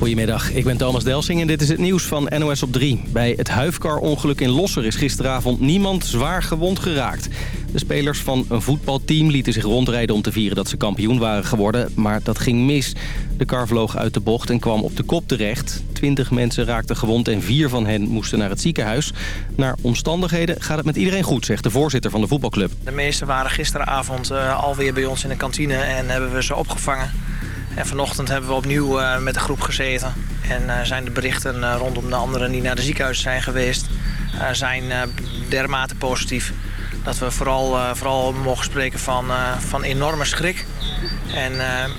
Goedemiddag, ik ben Thomas Delsing en dit is het nieuws van NOS op 3. Bij het huifkar-ongeluk in Losser is gisteravond niemand zwaar gewond geraakt. De spelers van een voetbalteam lieten zich rondrijden om te vieren dat ze kampioen waren geworden. Maar dat ging mis. De kar vloog uit de bocht en kwam op de kop terecht. Twintig mensen raakten gewond en vier van hen moesten naar het ziekenhuis. Naar omstandigheden gaat het met iedereen goed, zegt de voorzitter van de voetbalclub. De meesten waren gisteravond uh, alweer bij ons in de kantine en hebben we ze opgevangen. En vanochtend hebben we opnieuw uh, met de groep gezeten. En uh, zijn de berichten uh, rondom de anderen die naar de ziekenhuis zijn geweest... zijn dermate positief dat we vooral, vooral mogen spreken van, van enorme schrik... En,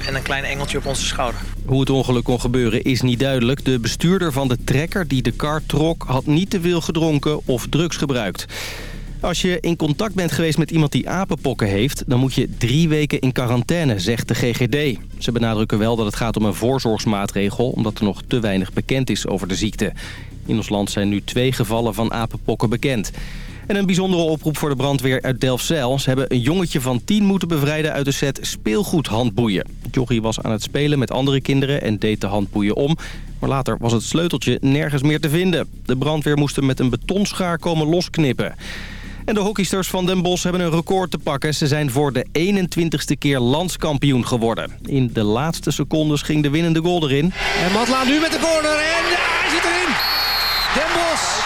en een klein engeltje op onze schouder. Hoe het ongeluk kon gebeuren is niet duidelijk. De bestuurder van de trekker die de kar trok had niet te veel gedronken of drugs gebruikt. Als je in contact bent geweest met iemand die apenpokken heeft... dan moet je drie weken in quarantaine, zegt de GGD. Ze benadrukken wel dat het gaat om een voorzorgsmaatregel... omdat er nog te weinig bekend is over de ziekte. In ons land zijn nu twee gevallen van apenpokken bekend. En een bijzondere oproep voor de brandweer uit Delfzijl. Ze hebben een jongetje van tien moeten bevrijden uit de set speelgoedhandboeien. Jochie was aan het spelen met andere kinderen en deed de handboeien om. Maar later was het sleuteltje nergens meer te vinden. De brandweer moest hem met een betonschaar komen losknippen. En de hockeysters van Den Bosch hebben een record te pakken. Ze zijn voor de 21ste keer landskampioen geworden. In de laatste secondes ging de winnende goal erin. En Matla nu met de corner en hij zit erin. Den Bosch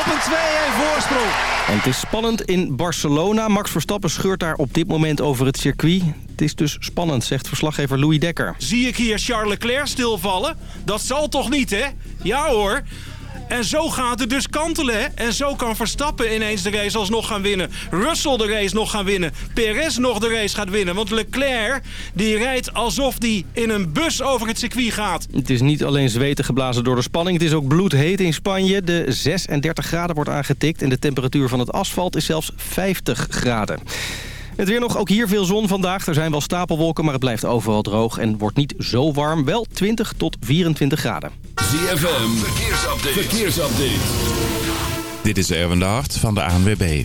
op een 2-1 voorsprong. En het is spannend in Barcelona. Max Verstappen scheurt daar op dit moment over het circuit. Het is dus spannend, zegt verslaggever Louis Dekker. Zie ik hier Charles Leclerc stilvallen? Dat zal toch niet, hè? Ja hoor. En zo gaat het dus kantelen. Hè? En zo kan Verstappen ineens de race alsnog gaan winnen. Russell de race nog gaan winnen. Perez nog de race gaat winnen. Want Leclerc die rijdt alsof hij in een bus over het circuit gaat. Het is niet alleen zweten geblazen door de spanning. Het is ook bloedheet in Spanje. De 36 graden wordt aangetikt. En de temperatuur van het asfalt is zelfs 50 graden. Het weer nog, ook hier veel zon vandaag. Er zijn wel stapelwolken, maar het blijft overal droog en wordt niet zo warm. Wel 20 tot 24 graden. ZFM, verkeersupdate. verkeersupdate. Dit is Erwin de Hart van de ANWB.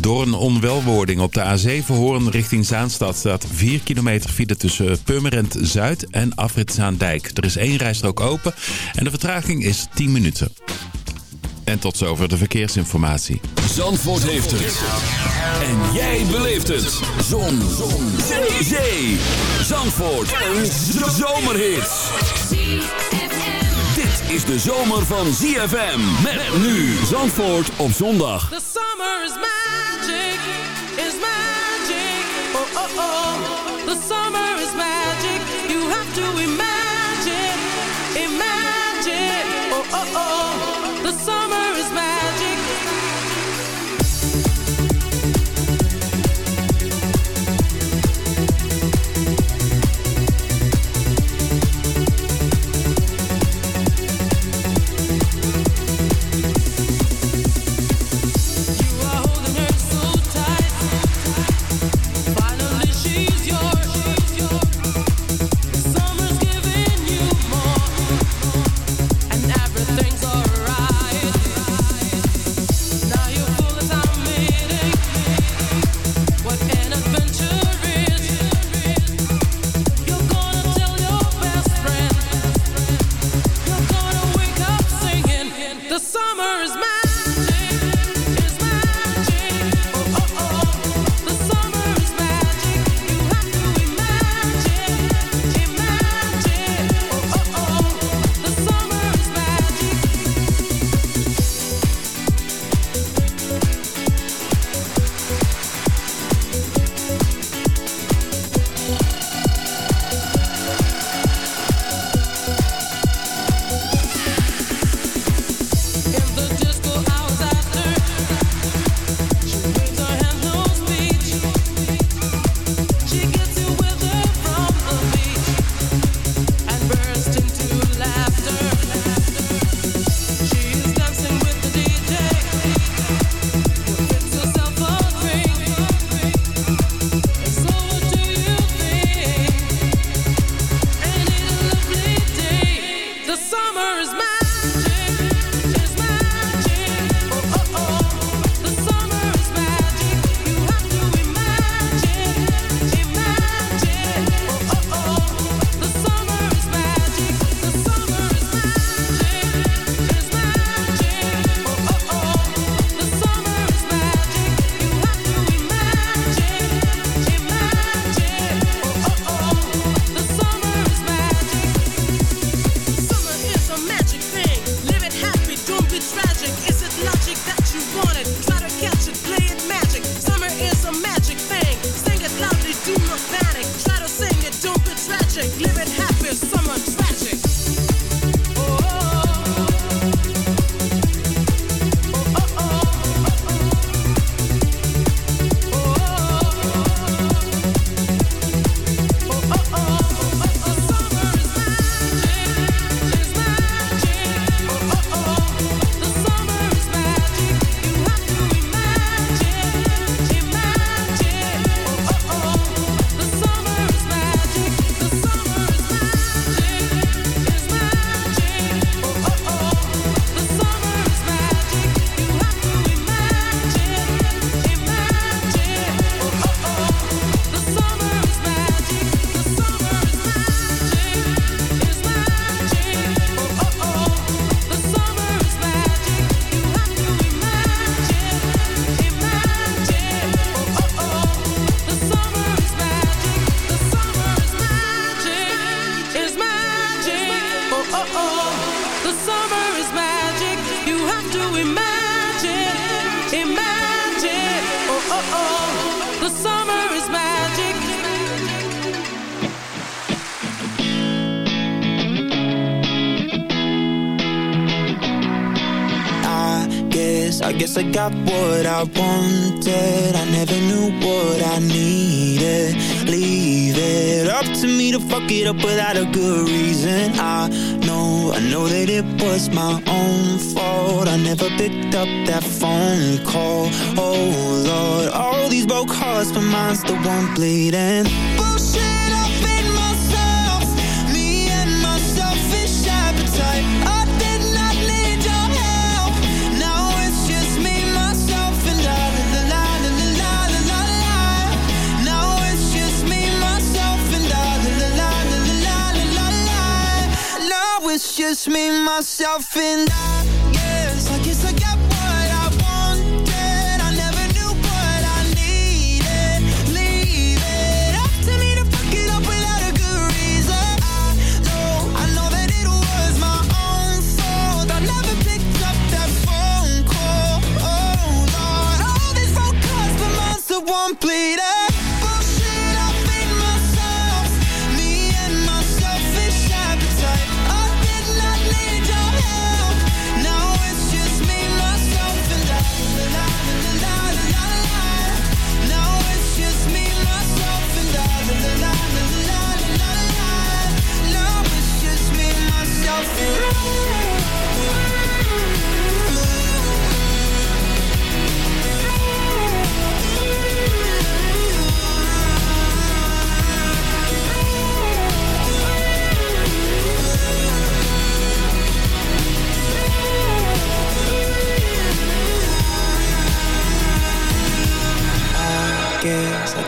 Door een onwelwording op de A7 Hoorn richting Zaanstad staat 4 kilometer file tussen Purmerend Zuid en Afrit Zaandijk. Er is één rijstrook open en de vertraging is 10 minuten. En tot zover de verkeersinformatie. Zandvoort heeft het. En jij beleeft het. Zon. Zon. Zee. Zee. Zandvoort. Een zomerhit. Dit is de zomer van ZFM. Met nu Zandvoort op zondag. The summer is magic. Is magic. Oh oh oh. The summer is magic. You have to imagine. Imagine. Oh oh oh. The summer was my own fault. I never picked up that phone call. Oh Lord, all these broke hearts But mine's the one bleeding. just me, myself, and I. guess I guess I got what I wanted. I never knew what I needed. Leave it up to me to fuck it up without a good reason. I know, I know that it was my own fault. I never picked up that phone call. Oh Lord, all these road caused the monster one bleeding.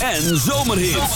en zomerhits.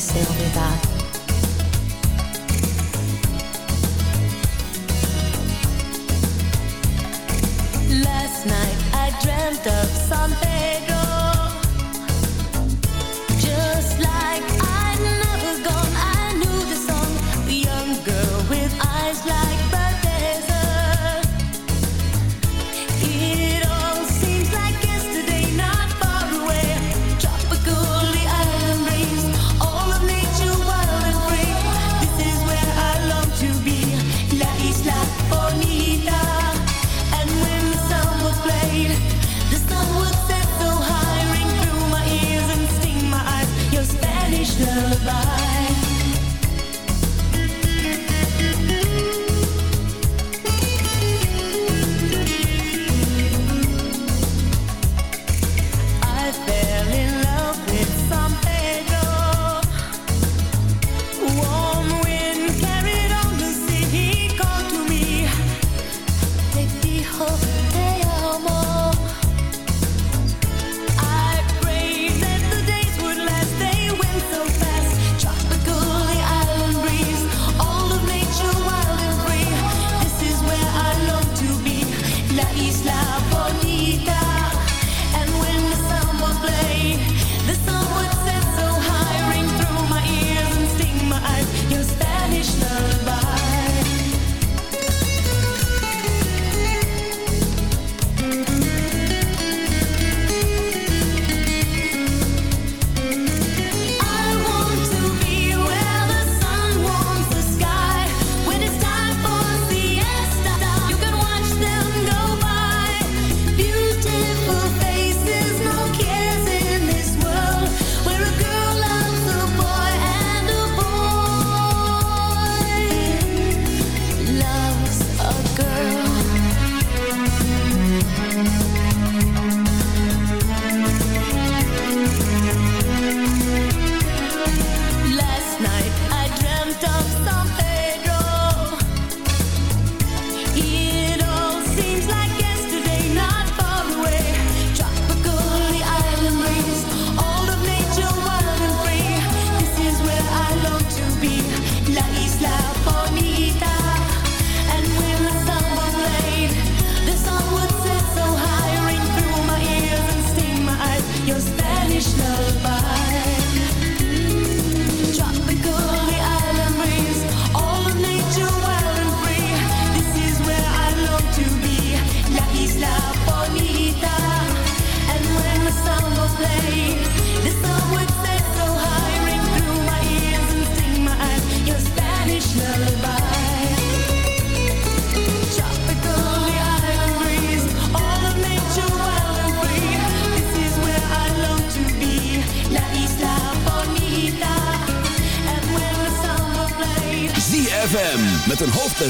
blessed.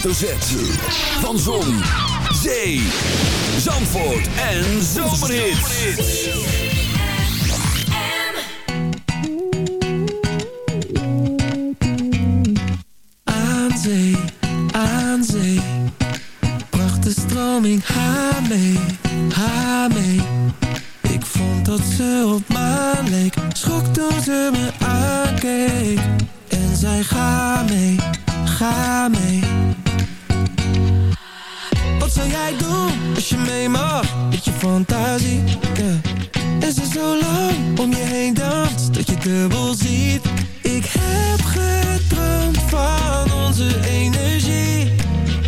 Z. Van Zon, Zee, Zandvoort en Zomerhits. Onze energie.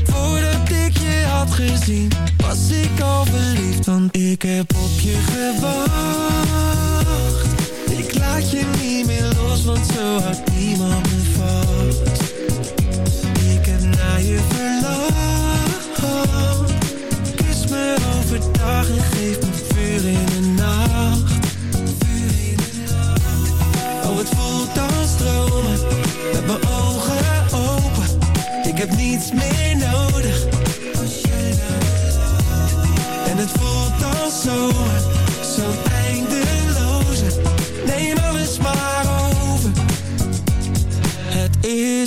Voordat ik je had gezien Was ik al verliefd Want ik heb op je gewacht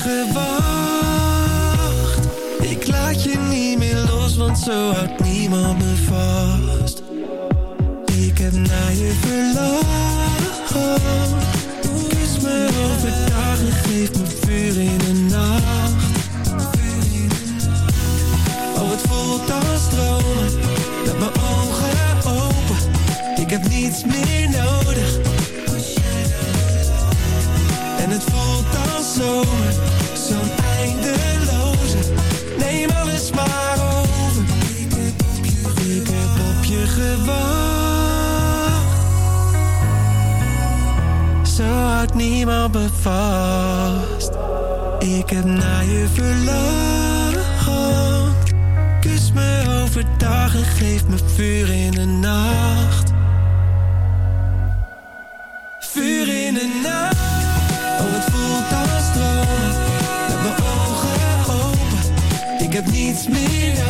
gewacht. Ik laat je niet meer los Want zo houdt niemand me vast. Ik heb naar je verlangd Kus me overdag en geef me vuur in de nacht. Oh, het voelt als stromen Met mijn ogen open. Ik heb niets meer Niemand me vast Ik heb naar je verlangd. Kus me overdag en geef me vuur in de nacht. Vuur in de nacht. Oh, het voelt als stromen Met mijn ogen open. Ik heb niets meer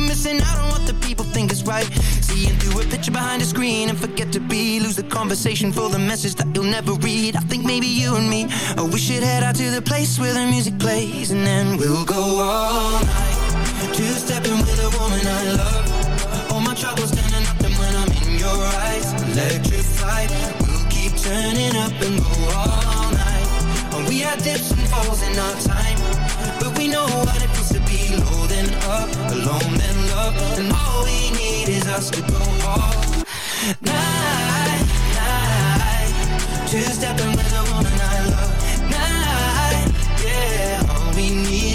we're missing out on what the people think is right. Seeing through a picture behind a screen and forget to be. Lose the conversation for the message that you'll never read. I think maybe you and me, oh, we should head out to the place where the music plays and then we'll go all night. Two-stepping with a woman I love. All my troubles turning up and when I'm in your eyes Electrified We'll keep turning up and go all night we had dips and falls in our time. But we know what it feels to be low then up Alone then love And all we need is us to go all night, night Two-stepping with a woman I love. Night, yeah All we need.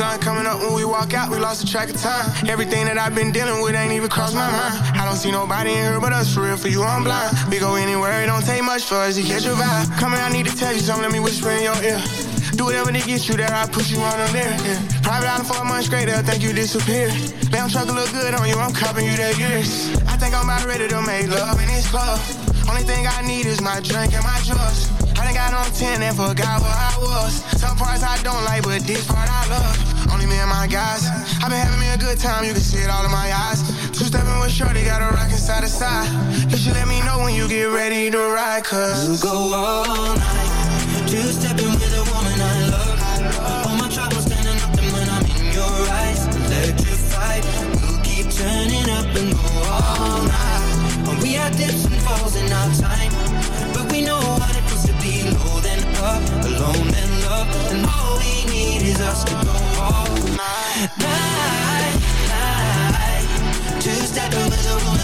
Sun coming up when we walk out, we lost the track of time. Everything that I've been dealing with ain't even crossed my mind. I don't see nobody in here but us, for real, for you, I'm blind. We go anywhere, it don't take much for us to catch your vibe. Come here, I need to tell you something, let me whisper in your ear. Do whatever to get you there, I push you on them there. Yeah. Private island for a month straight, they'll think you disappeared. Damn truck look good on you, I'm copping you that years. I think I'm about ready to make love in this club. Only thing I need is my drink and my drugs. I done got on 10 and forgot where I was. Some parts I don't like, but this part I love. Only me and my guys. i been having me a good time, you can see it all in my eyes. Two stepping with Shorty, got a rockin' side to side. You should let me know when you get ready to ride, cause We'll go all night. Two stepping with a woman I love. All my troubles standing up and when I'm in your eyes, electrified. We'll keep turning up and go all night. And we had dips and falls in our time, but we know what it feels to be low then up, alone then love, and all we need is us to go all night, night. Two stepping with a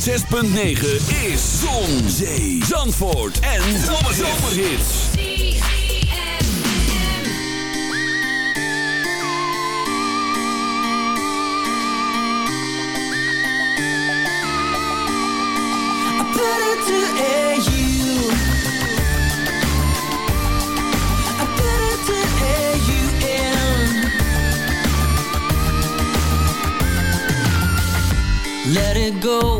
106.9 is Zon, Zee, Zandvoort en Zomerhits. in. Let it go,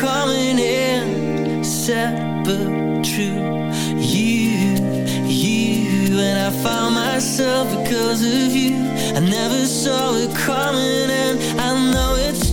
Coming in, separate true. You, you, and I found myself because of you. I never saw it coming, and I know it's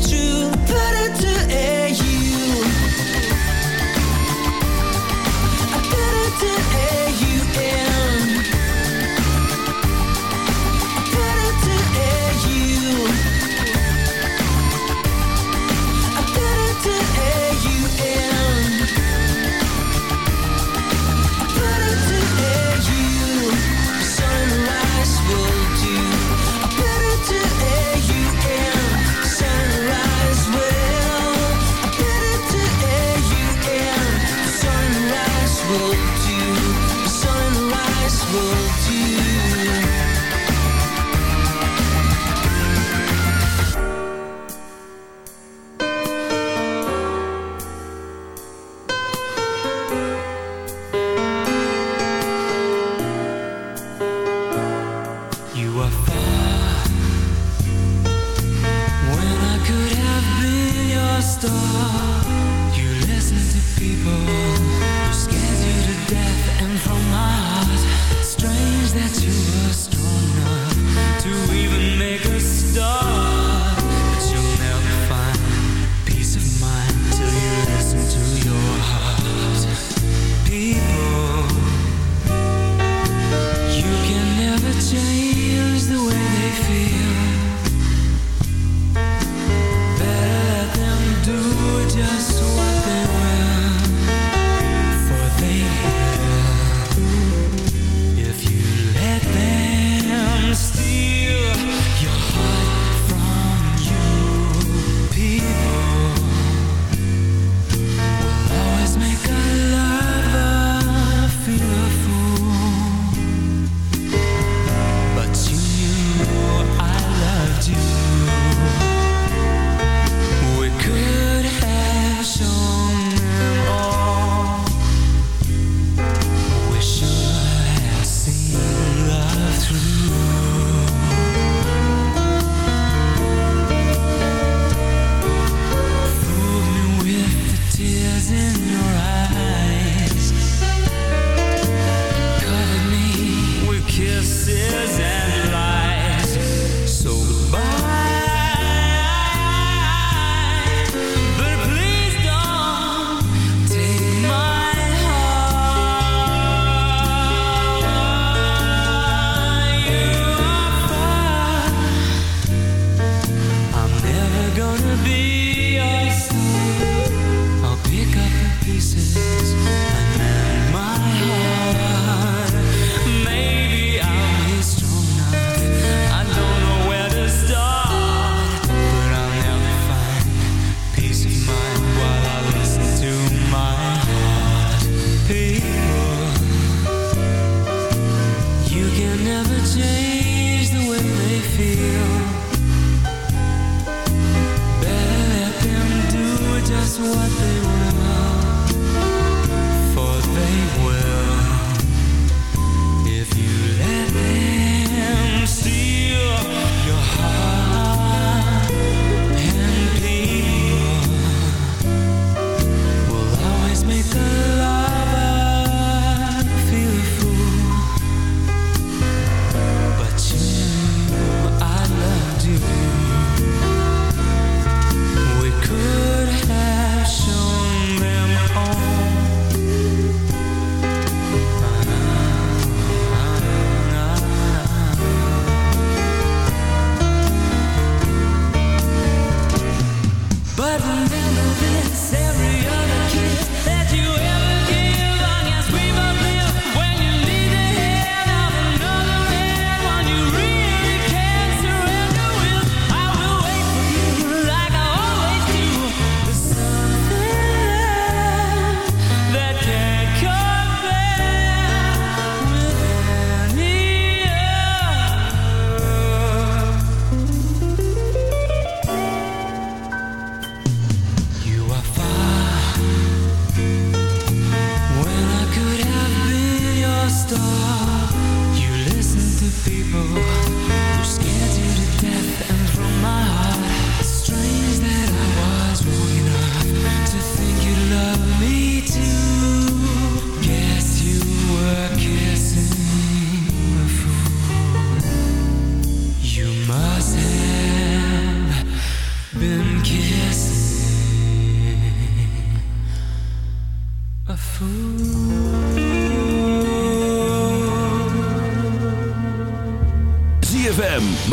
stars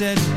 said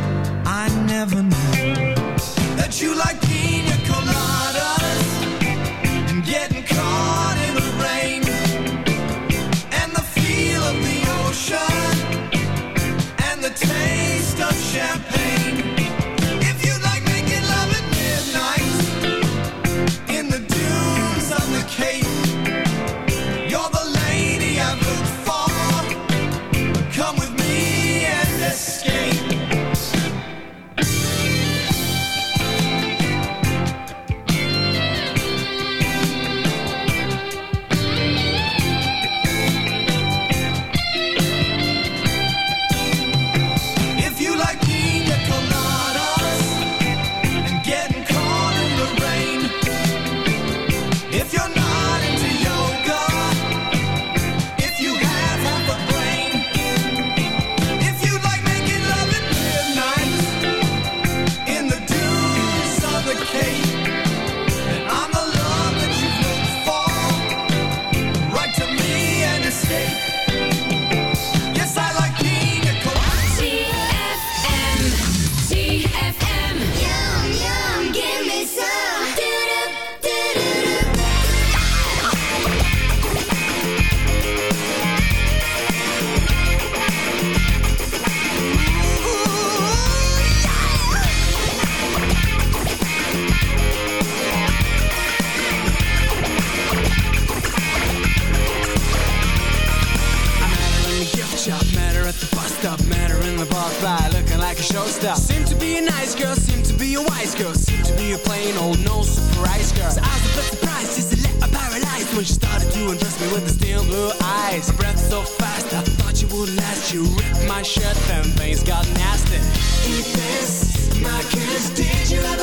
plain old oh, no surprise girl. So I was a bit surprised just to let her paralyze when she started to undress me with the steel blue eyes. Her breath so fast, I thought she would last. She ripped my shirt, then things got nasty. Eat this, my kiss. Did you ever?